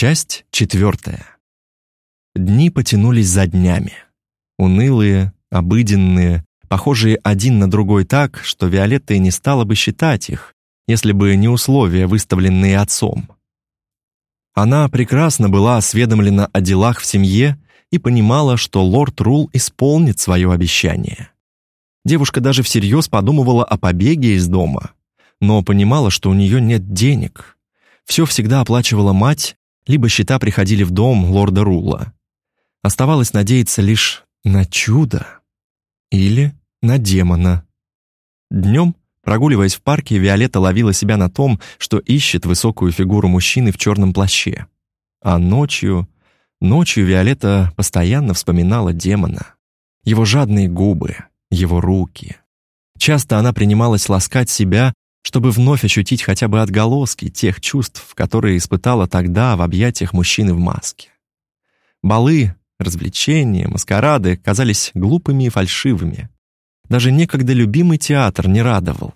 Часть четвертая. Дни потянулись за днями. Унылые, обыденные, похожие один на другой так, что Виолетта и не стала бы считать их, если бы не условия, выставленные отцом. Она прекрасно была осведомлена о делах в семье и понимала, что лорд Рул исполнит свое обещание. Девушка даже всерьез подумывала о побеге из дома, но понимала, что у нее нет денег. Все всегда оплачивала мать, либо счета приходили в дом лорда Рула. Оставалось надеяться лишь на чудо или на демона. Днем, прогуливаясь в парке, Виолетта ловила себя на том, что ищет высокую фигуру мужчины в черном плаще. А ночью... Ночью Виолетта постоянно вспоминала демона. Его жадные губы, его руки. Часто она принималась ласкать себя, чтобы вновь ощутить хотя бы отголоски тех чувств, которые испытала тогда в объятиях мужчины в маске. Балы, развлечения, маскарады казались глупыми и фальшивыми. Даже некогда любимый театр не радовал.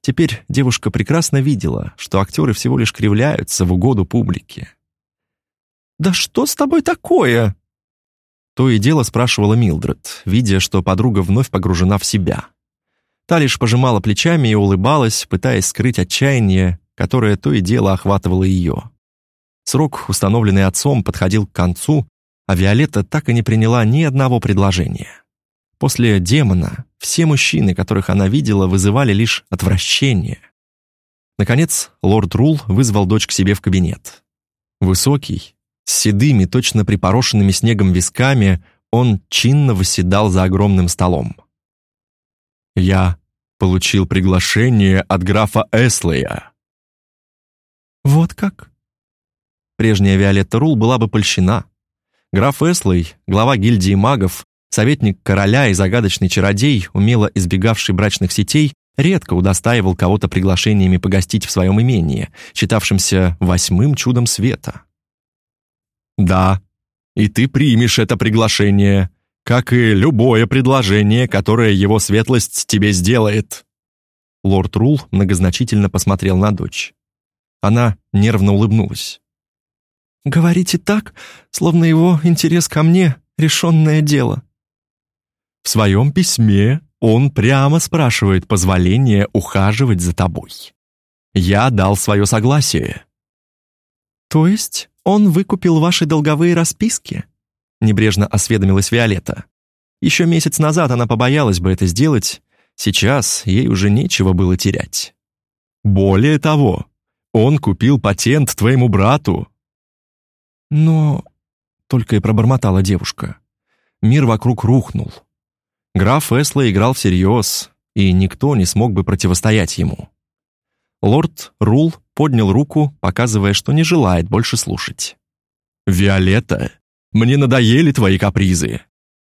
Теперь девушка прекрасно видела, что актеры всего лишь кривляются в угоду публике. «Да что с тобой такое?» То и дело спрашивала Милдред, видя, что подруга вновь погружена в себя. Та лишь пожимала плечами и улыбалась, пытаясь скрыть отчаяние, которое то и дело охватывало ее. Срок, установленный отцом, подходил к концу, а Виолетта так и не приняла ни одного предложения. После демона все мужчины, которых она видела, вызывали лишь отвращение. Наконец, лорд Рул вызвал дочь к себе в кабинет. Высокий, с седыми, точно припорошенными снегом висками, он чинно восседал за огромным столом. «Я получил приглашение от графа Эслея». «Вот как?» Прежняя Виолетта Рул была бы польщена. Граф Эслей, глава гильдии магов, советник короля и загадочный чародей, умело избегавший брачных сетей, редко удостаивал кого-то приглашениями погостить в своем имении, считавшимся восьмым чудом света. Да, и ты примешь это приглашение, как и любое предложение, которое его светлость тебе сделает». Лорд Рул многозначительно посмотрел на дочь. Она нервно улыбнулась. «Говорите так, словно его интерес ко мне — решенное дело». В своем письме он прямо спрашивает позволения ухаживать за тобой. Я дал свое согласие. То есть он выкупил ваши долговые расписки?» Небрежно осведомилась Виолетта. Еще месяц назад она побоялась бы это сделать, сейчас ей уже нечего было терять. «Более того, он купил патент твоему брату». «Но...» — только и пробормотала девушка. Мир вокруг рухнул. Граф Эсла играл всерьез, и никто не смог бы противостоять ему. Лорд Рул поднял руку, показывая, что не желает больше слушать. «Виолетта, мне надоели твои капризы.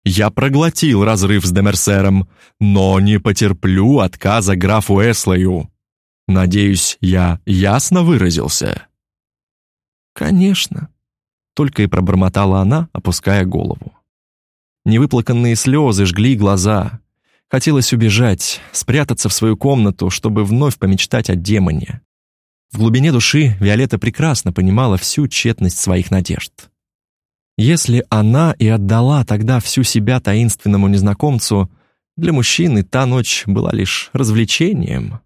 Я проглотил разрыв с Демерсером, но не потерплю отказа графу Эслою. Надеюсь, я ясно выразился?» «Конечно», — только и пробормотала она, опуская голову. Невыплаканные слезы жгли глаза, Хотелось убежать, спрятаться в свою комнату, чтобы вновь помечтать о демоне. В глубине души Виолетта прекрасно понимала всю тщетность своих надежд. Если она и отдала тогда всю себя таинственному незнакомцу, для мужчины та ночь была лишь развлечением.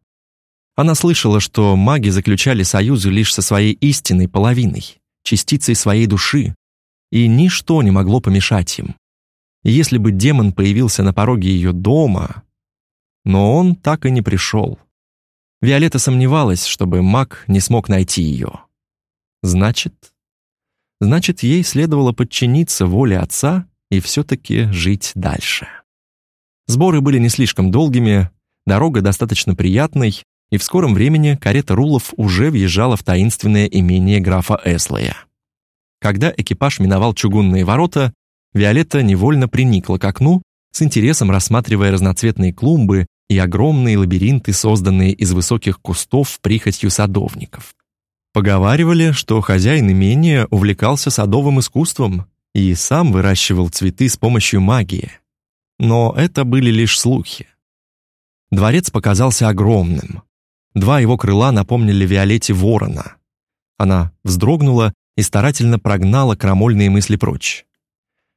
Она слышала, что маги заключали союзы лишь со своей истинной половиной, частицей своей души, и ничто не могло помешать им если бы демон появился на пороге ее дома... Но он так и не пришел. Виолетта сомневалась, чтобы маг не смог найти ее. Значит... Значит, ей следовало подчиниться воле отца и все-таки жить дальше. Сборы были не слишком долгими, дорога достаточно приятной, и в скором времени карета Рулов уже въезжала в таинственное имение графа Эслея. Когда экипаж миновал чугунные ворота, Виолетта невольно приникла к окну, с интересом рассматривая разноцветные клумбы и огромные лабиринты, созданные из высоких кустов прихотью садовников. Поговаривали, что хозяин имения увлекался садовым искусством и сам выращивал цветы с помощью магии. Но это были лишь слухи. Дворец показался огромным. Два его крыла напомнили Виолетте ворона. Она вздрогнула и старательно прогнала крамольные мысли прочь.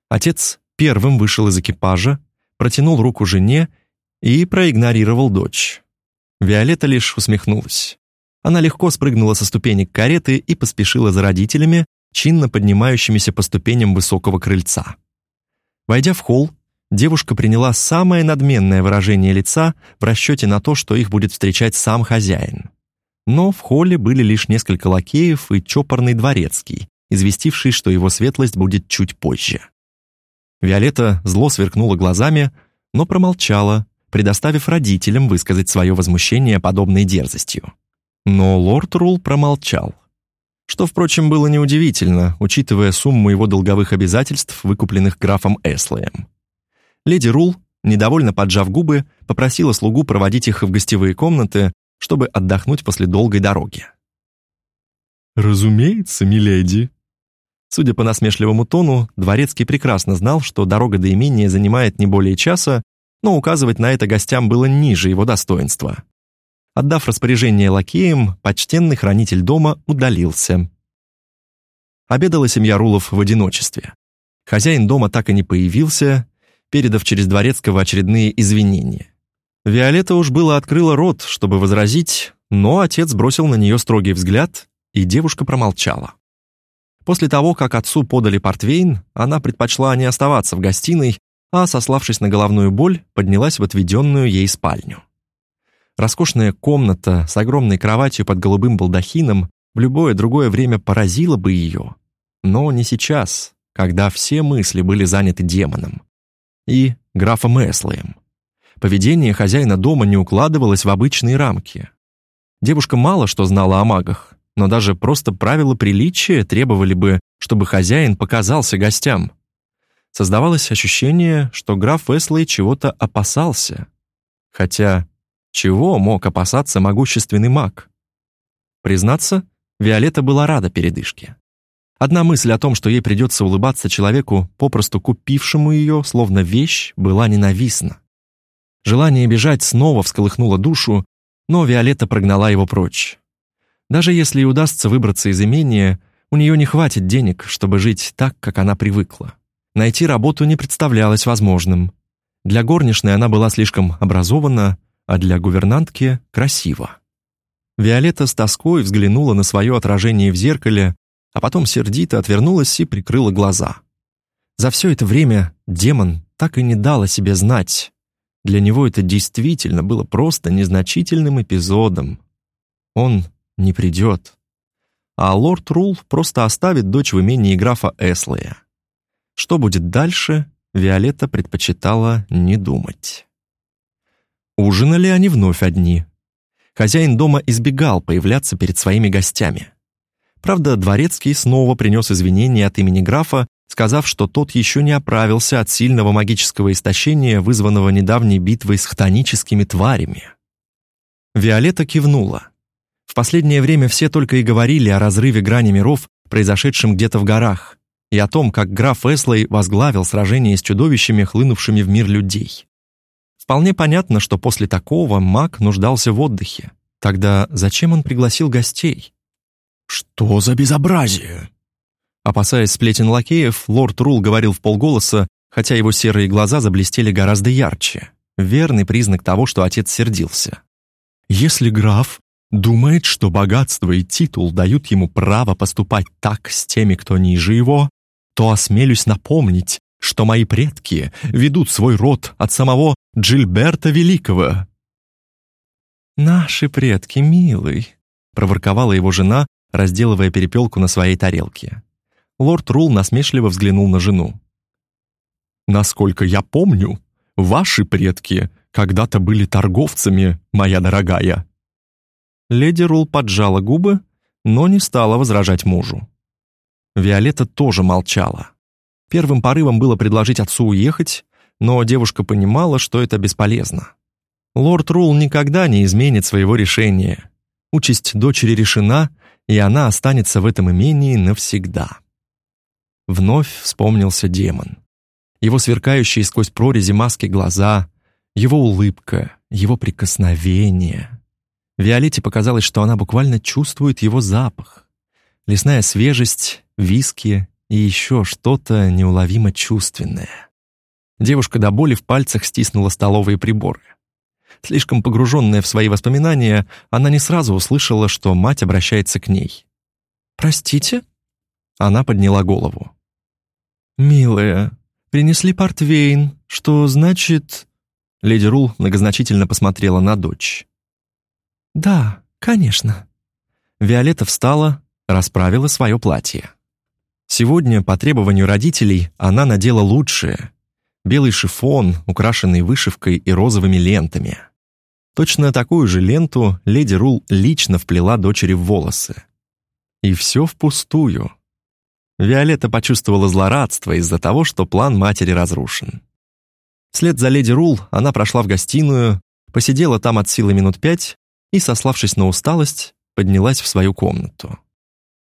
Отец первым вышел из экипажа, протянул руку жене и проигнорировал дочь. Виолетта лишь усмехнулась. Она легко спрыгнула со ступенек кареты и поспешила за родителями, чинно поднимающимися по ступеням высокого крыльца. Войдя в холл, девушка приняла самое надменное выражение лица в расчете на то, что их будет встречать сам хозяин. Но в холле были лишь несколько лакеев и чопорный дворецкий, известивший, что его светлость будет чуть позже. Виолетта зло сверкнула глазами, но промолчала, предоставив родителям высказать свое возмущение подобной дерзостью. Но лорд Рул промолчал. Что, впрочем, было неудивительно, учитывая сумму его долговых обязательств, выкупленных графом Эслоем. Леди Рул, недовольно поджав губы, попросила слугу проводить их в гостевые комнаты, чтобы отдохнуть после долгой дороги. «Разумеется, миледи». Судя по насмешливому тону, Дворецкий прекрасно знал, что дорога до имения занимает не более часа, но указывать на это гостям было ниже его достоинства. Отдав распоряжение лакеям, почтенный хранитель дома удалился. Обедала семья Рулов в одиночестве. Хозяин дома так и не появился, передав через Дворецкого очередные извинения. Виолетта уж было открыла рот, чтобы возразить, но отец бросил на нее строгий взгляд, и девушка промолчала. После того, как отцу подали портвейн, она предпочла не оставаться в гостиной, а, сославшись на головную боль, поднялась в отведенную ей спальню. Роскошная комната с огромной кроватью под голубым балдахином в любое другое время поразила бы ее, но не сейчас, когда все мысли были заняты демоном и графом Эслоем. Поведение хозяина дома не укладывалось в обычные рамки. Девушка мало что знала о магах, но даже просто правила приличия требовали бы, чтобы хозяин показался гостям. Создавалось ощущение, что граф Эслей чего-то опасался. Хотя чего мог опасаться могущественный маг? Признаться, Виолетта была рада передышке. Одна мысль о том, что ей придется улыбаться человеку, попросту купившему ее, словно вещь, была ненавистна. Желание бежать снова всколыхнуло душу, но Виолетта прогнала его прочь. Даже если и удастся выбраться из имения, у нее не хватит денег, чтобы жить так, как она привыкла. Найти работу не представлялось возможным. Для горничной она была слишком образована, а для гувернантки — красиво. Виолетта с тоской взглянула на свое отражение в зеркале, а потом сердито отвернулась и прикрыла глаза. За все это время демон так и не дал о себе знать. Для него это действительно было просто незначительным эпизодом. Он не придет. А лорд Рул просто оставит дочь в имении графа Эслея. Что будет дальше, Виолетта предпочитала не думать. Ужинали они вновь одни. Хозяин дома избегал появляться перед своими гостями. Правда, Дворецкий снова принес извинения от имени графа, сказав, что тот еще не оправился от сильного магического истощения, вызванного недавней битвой с хтоническими тварями. Виолетта кивнула. В последнее время все только и говорили о разрыве грани миров, произошедшем где-то в горах, и о том, как граф Эслей возглавил сражение с чудовищами, хлынувшими в мир людей. Вполне понятно, что после такого маг нуждался в отдыхе. Тогда зачем он пригласил гостей? «Что за безобразие?» Опасаясь сплетен лакеев, лорд Рул говорил в полголоса, хотя его серые глаза заблестели гораздо ярче. Верный признак того, что отец сердился. «Если граф думает, что богатство и титул дают ему право поступать так с теми, кто ниже его, то осмелюсь напомнить, что мои предки ведут свой род от самого Джильберта Великого». «Наши предки, милый», — проворковала его жена, разделывая перепелку на своей тарелке. Лорд Рул насмешливо взглянул на жену. «Насколько я помню, ваши предки когда-то были торговцами, моя дорогая». Леди Рул поджала губы, но не стала возражать мужу. Виолетта тоже молчала. Первым порывом было предложить отцу уехать, но девушка понимала, что это бесполезно. Лорд Рул никогда не изменит своего решения. Участь дочери решена, и она останется в этом имении навсегда. Вновь вспомнился демон. Его сверкающие сквозь прорези маски глаза, его улыбка, его прикосновение. Виолетте показалось, что она буквально чувствует его запах. лесная свежесть, виски и еще что-то неуловимо чувственное. Девушка до боли в пальцах стиснула столовые приборы. Слишком погруженная в свои воспоминания, она не сразу услышала, что мать обращается к ней. «Простите?» Она подняла голову. «Милая, принесли портвейн, что значит...» Леди Рул многозначительно посмотрела на дочь. «Да, конечно». Виолетта встала, расправила свое платье. Сегодня, по требованию родителей, она надела лучшее. Белый шифон, украшенный вышивкой и розовыми лентами. Точно такую же ленту леди Рул лично вплела дочери в волосы. И все впустую. Виолетта почувствовала злорадство из-за того, что план матери разрушен. Вслед за леди Рул она прошла в гостиную, посидела там от силы минут пять и, сославшись на усталость, поднялась в свою комнату.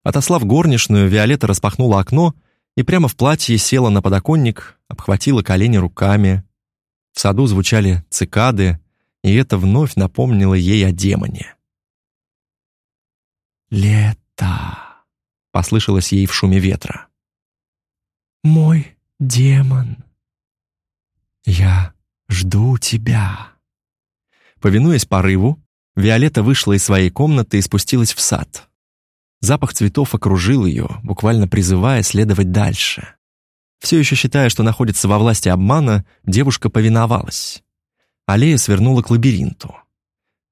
Отослав горничную, Виолетта распахнула окно и прямо в платье села на подоконник, обхватила колени руками. В саду звучали цикады, и это вновь напомнило ей о демоне. «Лето!» — послышалось ей в шуме ветра. «Мой демон!» «Я жду тебя!» Повинуясь порыву, Виолетта вышла из своей комнаты и спустилась в сад. Запах цветов окружил ее, буквально призывая следовать дальше. Все еще считая, что находится во власти обмана, девушка повиновалась. Аллея свернула к лабиринту.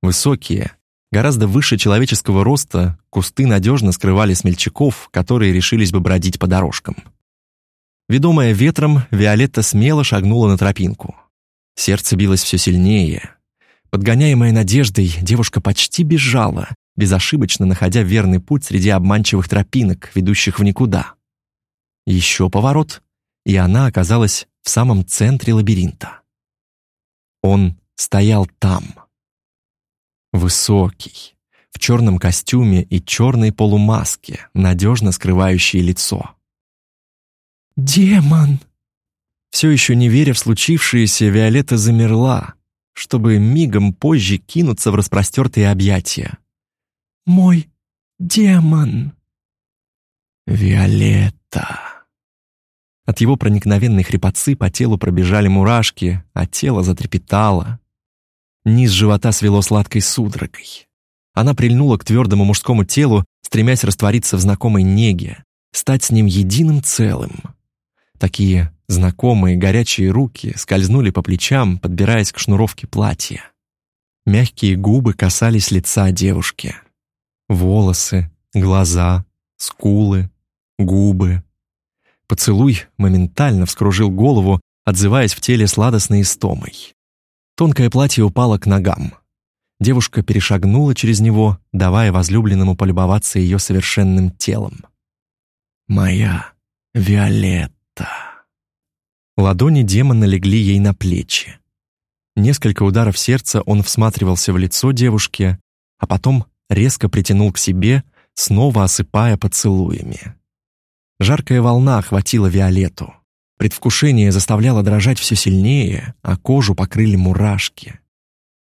Высокие, гораздо выше человеческого роста, кусты надежно скрывали смельчаков, которые решились бы бродить по дорожкам. Ведомая ветром, Виолетта смело шагнула на тропинку. Сердце билось все сильнее. Подгоняемая надеждой, девушка почти бежала, безошибочно находя верный путь среди обманчивых тропинок, ведущих в никуда. Еще поворот, и она оказалась в самом центре лабиринта. Он стоял там. Высокий, в черном костюме и черной полумаске, надежно скрывающей лицо. «Демон!» Все еще не веря в случившееся, Виолетта замерла, чтобы мигом позже кинуться в распростертые объятия. «Мой демон!» «Виолетта!» От его проникновенной хрипотцы по телу пробежали мурашки, а тело затрепетало. Низ живота свело сладкой судорогой. Она прильнула к твердому мужскому телу, стремясь раствориться в знакомой неге, стать с ним единым целым. Такие знакомые горячие руки скользнули по плечам, подбираясь к шнуровке платья. Мягкие губы касались лица девушки. Волосы, глаза, скулы, губы. Поцелуй моментально вскружил голову, отзываясь в теле сладостной истомой. Тонкое платье упало к ногам. Девушка перешагнула через него, давая возлюбленному полюбоваться ее совершенным телом. «Моя Виолетта!» Ладони демона легли ей на плечи. Несколько ударов сердца он всматривался в лицо девушки, а потом резко притянул к себе, снова осыпая поцелуями. Жаркая волна охватила Виолетту. Предвкушение заставляло дрожать все сильнее, а кожу покрыли мурашки.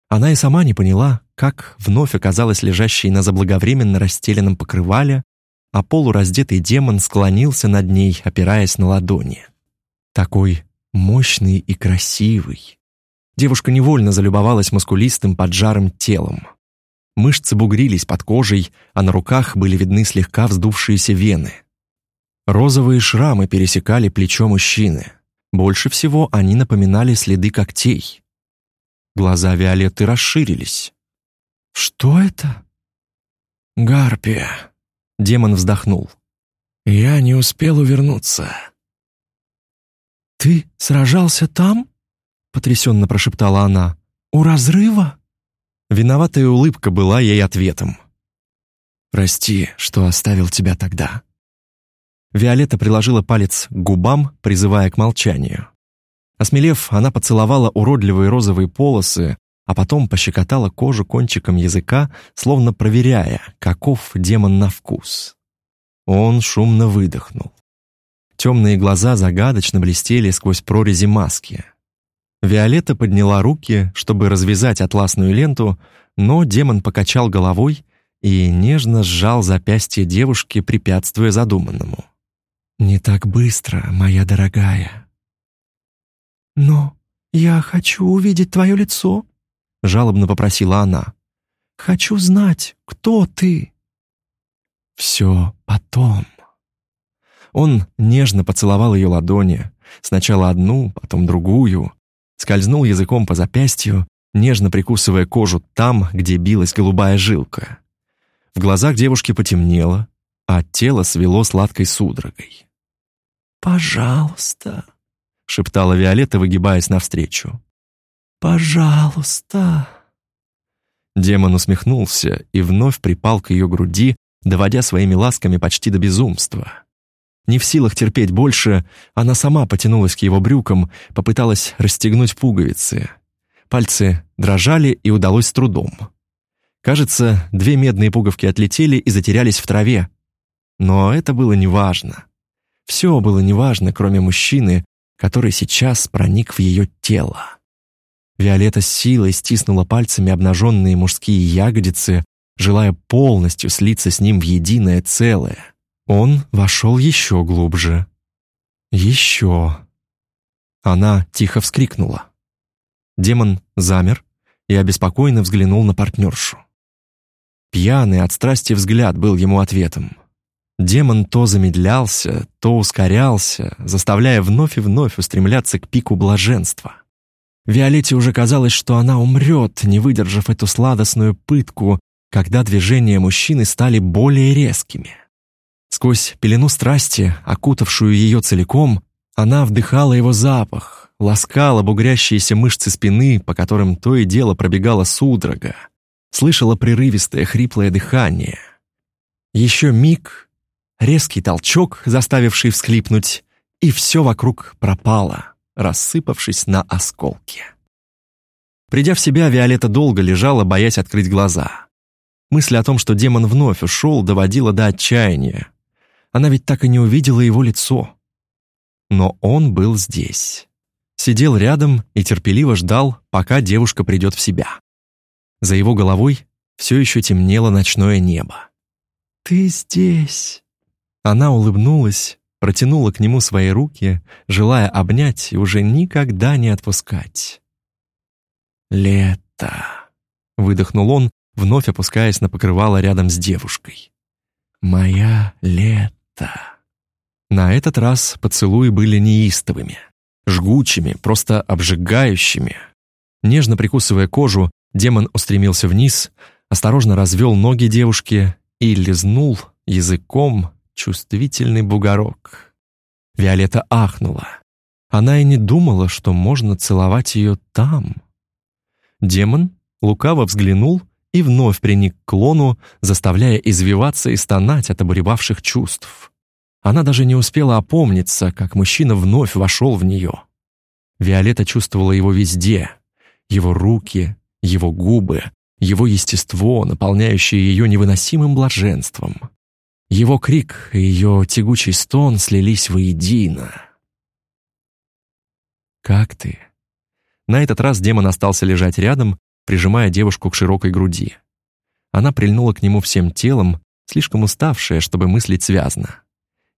Она и сама не поняла, как вновь оказалась лежащей на заблаговременно расстеленном покрывале, а полураздетый демон склонился над ней, опираясь на ладони такой мощный и красивый. Девушка невольно залюбовалась мускулистым поджарым телом. Мышцы бугрились под кожей, а на руках были видны слегка вздувшиеся вены. Розовые шрамы пересекали плечо мужчины. Больше всего они напоминали следы когтей. Глаза Виолетты расширились. «Что это?» «Гарпия», — демон вздохнул. «Я не успел увернуться». «Ты сражался там?» — потрясенно прошептала она. «У разрыва?» Виноватая улыбка была ей ответом. «Прости, что оставил тебя тогда». Виолетта приложила палец к губам, призывая к молчанию. Осмелев, она поцеловала уродливые розовые полосы, а потом пощекотала кожу кончиком языка, словно проверяя, каков демон на вкус. Он шумно выдохнул. Темные глаза загадочно блестели сквозь прорези маски. Виолетта подняла руки, чтобы развязать атласную ленту, но демон покачал головой, и нежно сжал запястье девушки, препятствуя задуманному. «Не так быстро, моя дорогая». «Но я хочу увидеть твое лицо», — жалобно попросила она. «Хочу знать, кто ты». «Все потом». Он нежно поцеловал ее ладони, сначала одну, потом другую, скользнул языком по запястью, нежно прикусывая кожу там, где билась голубая жилка. В глазах девушки потемнело, а тело свело сладкой судорогой. «Пожалуйста», — шептала Виолетта, выгибаясь навстречу. «Пожалуйста». Демон усмехнулся и вновь припал к ее груди, доводя своими ласками почти до безумства. Не в силах терпеть больше, она сама потянулась к его брюкам, попыталась расстегнуть пуговицы. Пальцы дрожали и удалось с трудом. Кажется, две медные пуговки отлетели и затерялись в траве. Но это было неважно. Все было неважно, кроме мужчины, который сейчас проник в ее тело. Виолетта с силой стиснула пальцами обнаженные мужские ягодицы, желая полностью слиться с ним в единое целое. Он вошел еще глубже. Еще. Она тихо вскрикнула. Демон замер и обеспокоенно взглянул на партнершу. Пьяный от страсти взгляд был ему ответом. Демон то замедлялся, то ускорялся, заставляя вновь и вновь устремляться к пику блаженства. Виолетте уже казалось, что она умрет, не выдержав эту сладостную пытку, когда движения мужчины стали более резкими. Сквозь пелену страсти, окутавшую ее целиком, она вдыхала его запах, ласкала бугрящиеся мышцы спины, по которым то и дело пробегала судорога, слышала прерывистое хриплое дыхание. Еще миг, резкий толчок, заставивший всхлипнуть, и все вокруг пропало, рассыпавшись на осколки. Придя в себя, Виолетта долго лежала, боясь открыть глаза. Мысль о том, что демон вновь ушел, доводила до отчаяния. Она ведь так и не увидела его лицо. Но он был здесь. Сидел рядом и терпеливо ждал, пока девушка придет в себя. За его головой все еще темнело ночное небо. «Ты здесь!» Она улыбнулась, протянула к нему свои руки, желая обнять и уже никогда не отпускать. «Лето!» — выдохнул он, вновь опускаясь на покрывало рядом с девушкой. «Моя лето!» На этот раз поцелуи были неистовыми, жгучими, просто обжигающими. Нежно прикусывая кожу, демон устремился вниз, осторожно развел ноги девушки и лизнул языком чувствительный бугорок. Виолетта ахнула. Она и не думала, что можно целовать ее там. Демон лукаво взглянул и вновь приник к клону, заставляя извиваться и стонать от обуревавших чувств. Она даже не успела опомниться, как мужчина вновь вошел в нее. Виолетта чувствовала его везде. Его руки, его губы, его естество, наполняющее ее невыносимым блаженством. Его крик и ее тягучий стон слились воедино. «Как ты?» На этот раз демон остался лежать рядом, прижимая девушку к широкой груди. Она прильнула к нему всем телом, слишком уставшая, чтобы мыслить связно.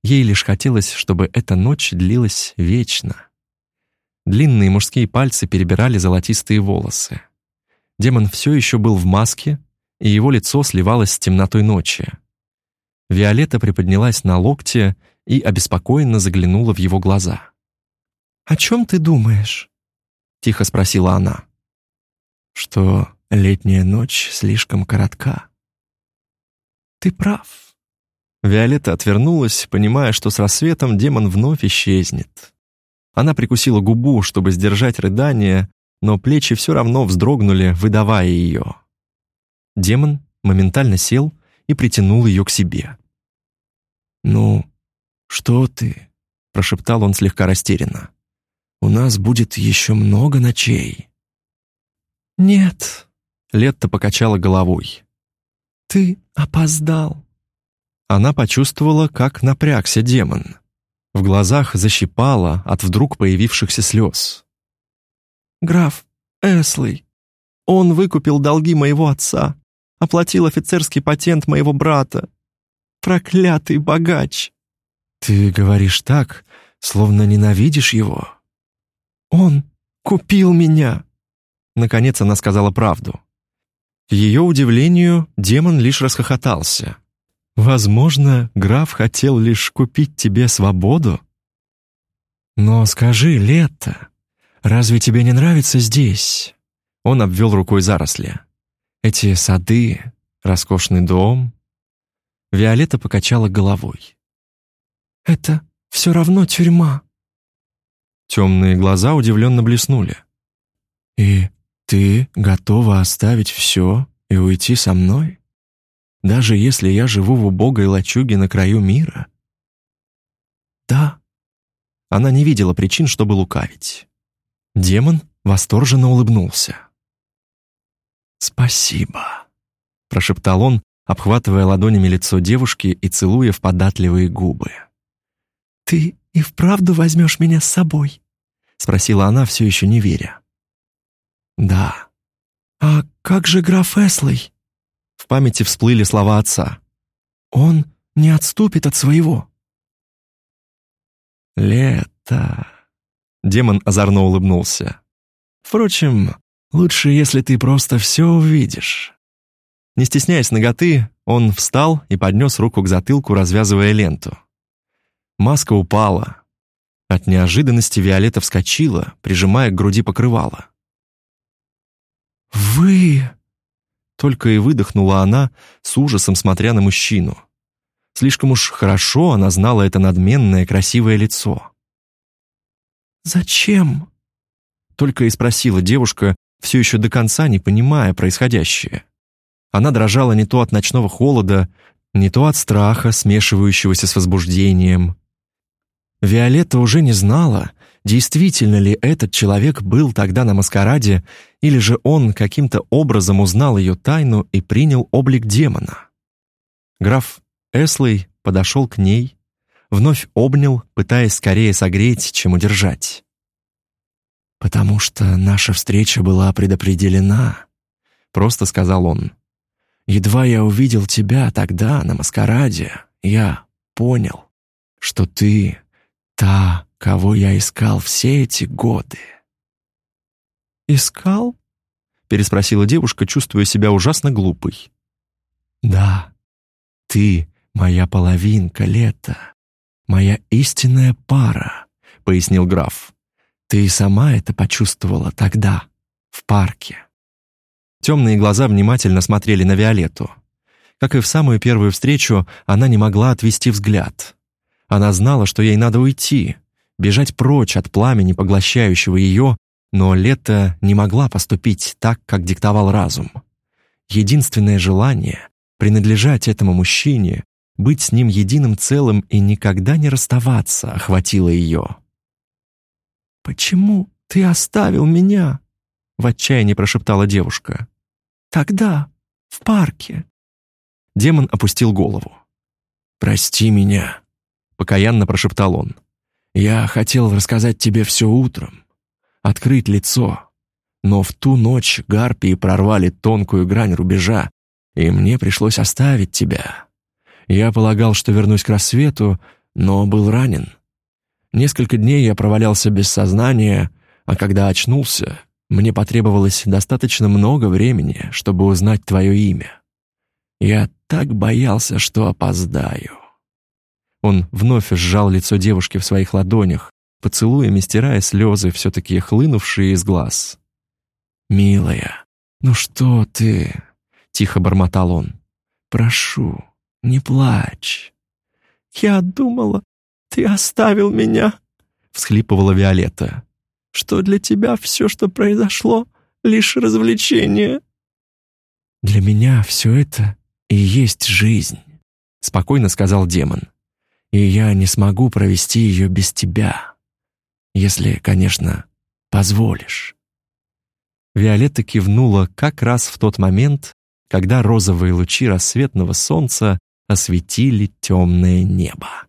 Ей лишь хотелось, чтобы эта ночь длилась вечно. Длинные мужские пальцы перебирали золотистые волосы. Демон все еще был в маске, и его лицо сливалось с темнотой ночи. Виолетта приподнялась на локте и обеспокоенно заглянула в его глаза. «О чем ты думаешь?» — тихо спросила она что летняя ночь слишком коротка. Ты прав. Виолетта отвернулась, понимая, что с рассветом демон вновь исчезнет. Она прикусила губу, чтобы сдержать рыдание, но плечи все равно вздрогнули, выдавая ее. Демон моментально сел и притянул ее к себе. «Ну, что ты?» — прошептал он слегка растерянно. «У нас будет еще много ночей». «Нет», — Летта покачала головой. «Ты опоздал». Она почувствовала, как напрягся демон. В глазах защипало от вдруг появившихся слез. «Граф Эслey, он выкупил долги моего отца. Оплатил офицерский патент моего брата. Проклятый богач!» «Ты говоришь так, словно ненавидишь его». «Он купил меня!» Наконец она сказала правду. К ее удивлению, демон лишь расхохотался. «Возможно, граф хотел лишь купить тебе свободу?» «Но скажи, Лето, разве тебе не нравится здесь?» Он обвел рукой заросли. «Эти сады, роскошный дом». Виолетта покачала головой. «Это все равно тюрьма». Темные глаза удивленно блеснули. «И ты готова оставить все и уйти со мной? Даже если я живу в убогой лачуге на краю мира?» «Да». Она не видела причин, чтобы лукавить. Демон восторженно улыбнулся. «Спасибо», — прошептал он, обхватывая ладонями лицо девушки и целуя в податливые губы. «Ты и вправду возьмешь меня с собой?» — спросила она, все еще не веря. «Да». «А как же граф Эслей?» В памяти всплыли слова отца. «Он не отступит от своего». «Лето...» Демон озорно улыбнулся. «Впрочем, лучше, если ты просто все увидишь». Не стесняясь ноготы, он встал и поднес руку к затылку, развязывая ленту. Маска упала. От неожиданности Виолетта вскочила, прижимая к груди покрывало. «Вы...» Только и выдохнула она, с ужасом смотря на мужчину. Слишком уж хорошо она знала это надменное красивое лицо. «Зачем?» Только и спросила девушка, все еще до конца не понимая происходящее. Она дрожала не то от ночного холода, не то от страха, смешивающегося с возбуждением. Виолетта уже не знала, действительно ли этот человек был тогда на маскараде, или же он каким-то образом узнал ее тайну и принял облик демона. Граф Эслей подошел к ней, вновь обнял, пытаясь скорее согреть, чем удержать. «Потому что наша встреча была предопределена», — просто сказал он. «Едва я увидел тебя тогда на маскараде, я понял, что ты та, кого я искал все эти годы». «Искал?» — переспросила девушка, чувствуя себя ужасно глупой. «Да, ты моя половинка, Лето, моя истинная пара», — пояснил граф. Ты сама это почувствовала тогда, в парке. Темные глаза внимательно смотрели на Виолетту. Как и в самую первую встречу, она не могла отвести взгляд. Она знала, что ей надо уйти, бежать прочь от пламени, поглощающего ее, но Лето не могла поступить так, как диктовал разум. Единственное желание — принадлежать этому мужчине, быть с ним единым целым и никогда не расставаться — охватило ее. «Почему ты оставил меня?» — в отчаянии прошептала девушка. «Тогда, в парке». Демон опустил голову. «Прости меня», — покаянно прошептал он. «Я хотел рассказать тебе все утром, открыть лицо, но в ту ночь гарпии прорвали тонкую грань рубежа, и мне пришлось оставить тебя. Я полагал, что вернусь к рассвету, но был ранен. Несколько дней я провалялся без сознания, а когда очнулся, мне потребовалось достаточно много времени, чтобы узнать твое имя. Я так боялся, что опоздаю». Он вновь сжал лицо девушки в своих ладонях, поцелуями стирая слезы, все-таки хлынувшие из глаз. «Милая, ну что ты?» — тихо бормотал он. «Прошу, не плачь». «Я думала, «Ты оставил меня», — всхлипывала Виолетта. «Что для тебя все, что произошло, лишь развлечение». «Для меня все это и есть жизнь», — спокойно сказал демон. «И я не смогу провести ее без тебя, если, конечно, позволишь». Виолетта кивнула как раз в тот момент, когда розовые лучи рассветного солнца осветили темное небо.